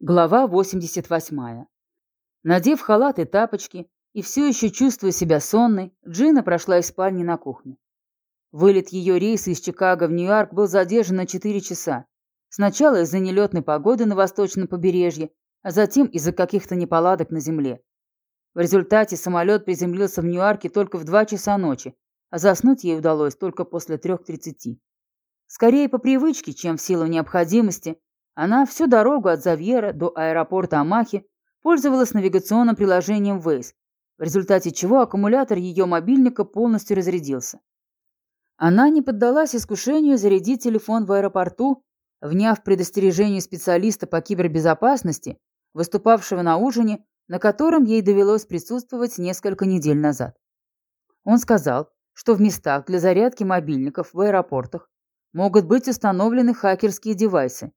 Глава 88. Надев халат и тапочки и все еще чувствуя себя сонной, Джина прошла из спальни на кухню. Вылет ее рейса из Чикаго в Нью-Йорк был задержан на 4 часа. Сначала из-за нелетной погоды на восточном побережье, а затем из-за каких-то неполадок на земле. В результате самолет приземлился в Нью-Йорке только в 2 часа ночи, а заснуть ей удалось только после 3.30. Скорее по привычке, чем в силу необходимости – она всю дорогу от Завьера до аэропорта Амахи пользовалась навигационным приложением Waze, в результате чего аккумулятор ее мобильника полностью разрядился. Она не поддалась искушению зарядить телефон в аэропорту, вняв предостережению специалиста по кибербезопасности, выступавшего на ужине, на котором ей довелось присутствовать несколько недель назад. Он сказал, что в местах для зарядки мобильников в аэропортах могут быть установлены хакерские девайсы,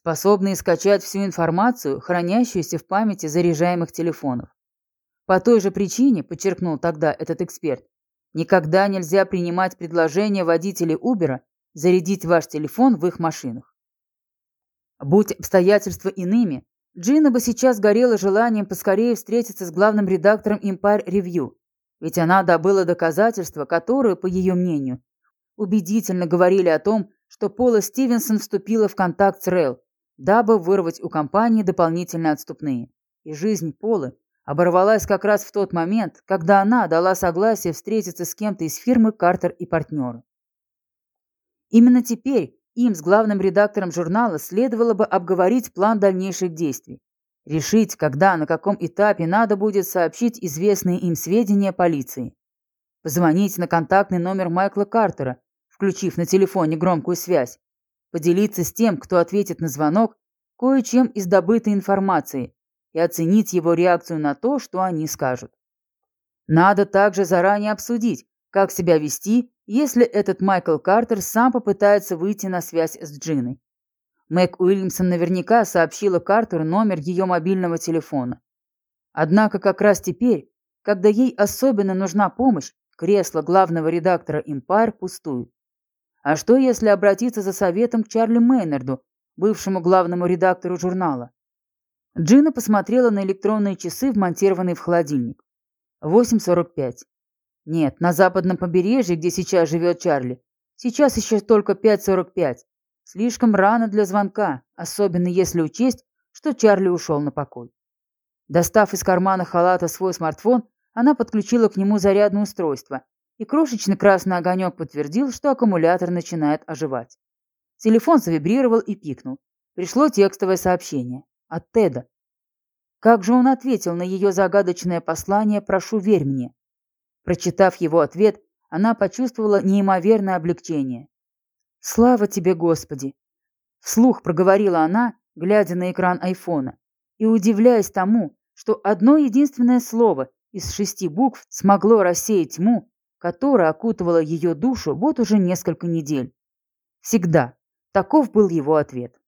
способные скачать всю информацию, хранящуюся в памяти заряжаемых телефонов. По той же причине, подчеркнул тогда этот эксперт, никогда нельзя принимать предложение водителей Uber зарядить ваш телефон в их машинах. Будь обстоятельства иными, Джина бы сейчас горела желанием поскорее встретиться с главным редактором Empire Review, ведь она добыла доказательства, которые, по ее мнению, убедительно говорили о том, что Пола Стивенсон вступила в контакт с Рэл, дабы вырвать у компании дополнительные отступные. И жизнь Полы оборвалась как раз в тот момент, когда она дала согласие встретиться с кем-то из фирмы «Картер и партнеры». Именно теперь им с главным редактором журнала следовало бы обговорить план дальнейших действий, решить, когда, на каком этапе надо будет сообщить известные им сведения полиции, позвонить на контактный номер Майкла Картера, включив на телефоне громкую связь, поделиться с тем, кто ответит на звонок, кое-чем из добытой информации и оценить его реакцию на то, что они скажут. Надо также заранее обсудить, как себя вести, если этот Майкл Картер сам попытается выйти на связь с Джиной. Мэг Уильямсон наверняка сообщила Картеру номер ее мобильного телефона. Однако как раз теперь, когда ей особенно нужна помощь, кресло главного редактора Empire пустует. А что, если обратиться за советом к Чарли Мейнарду, бывшему главному редактору журнала? Джина посмотрела на электронные часы, вмонтированные в холодильник. 8.45. Нет, на западном побережье, где сейчас живет Чарли, сейчас еще только 5.45. Слишком рано для звонка, особенно если учесть, что Чарли ушел на покой. Достав из кармана халата свой смартфон, она подключила к нему зарядное устройство и крошечный красный огонек подтвердил, что аккумулятор начинает оживать. Телефон завибрировал и пикнул. Пришло текстовое сообщение. От Теда. Как же он ответил на ее загадочное послание «Прошу, верь мне». Прочитав его ответ, она почувствовала неимоверное облегчение. «Слава тебе, Господи!» Вслух проговорила она, глядя на экран айфона, и удивляясь тому, что одно единственное слово из шести букв смогло рассеять тьму, которая окутывала ее душу вот уже несколько недель. Всегда. Таков был его ответ.